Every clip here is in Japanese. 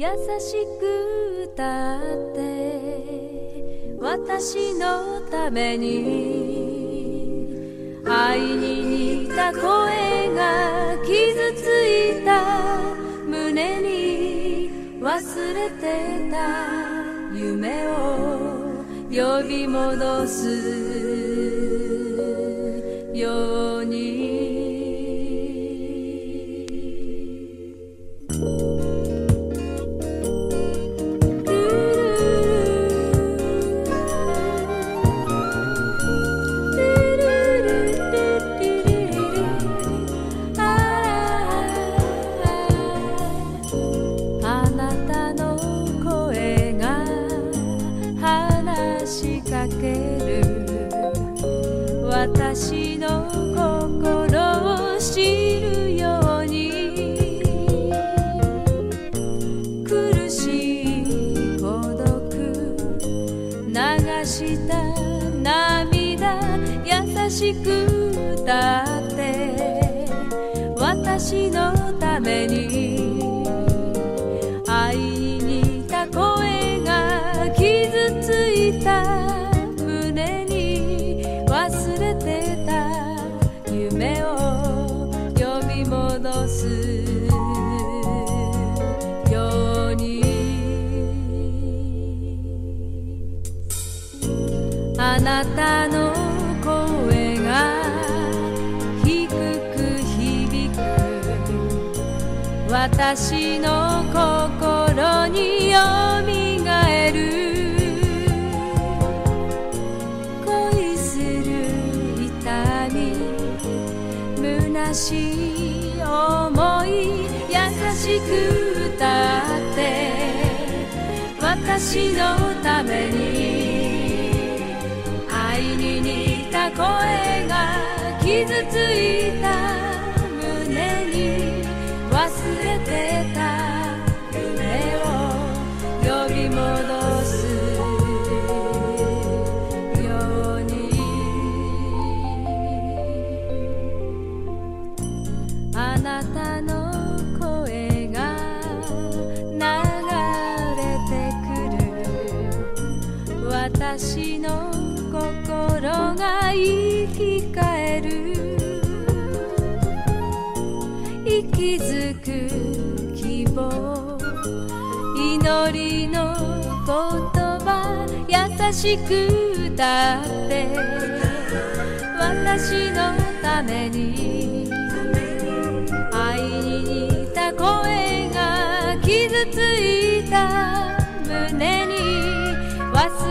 優しく歌って私のために愛に似た声が傷ついた胸に忘れてた夢を呼び戻すよ私の心を知るように。苦しい孤独。流した涙。優しく歌って。私のために。愛に似た声が傷ついた。戻すようにあなたの声が低く響く。私の心によみなしい思い優しく歌って私のために愛に似た声が傷ついた生き返る。息づく希望。祈りの言葉優しく歌って。私のために。愛に似た声が傷ついた胸に。忘れ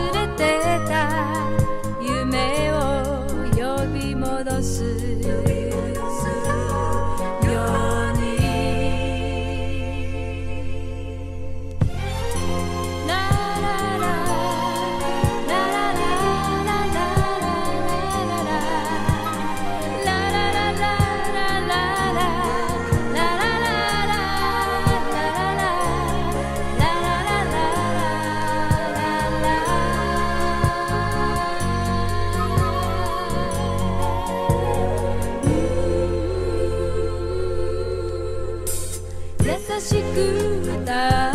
しく歌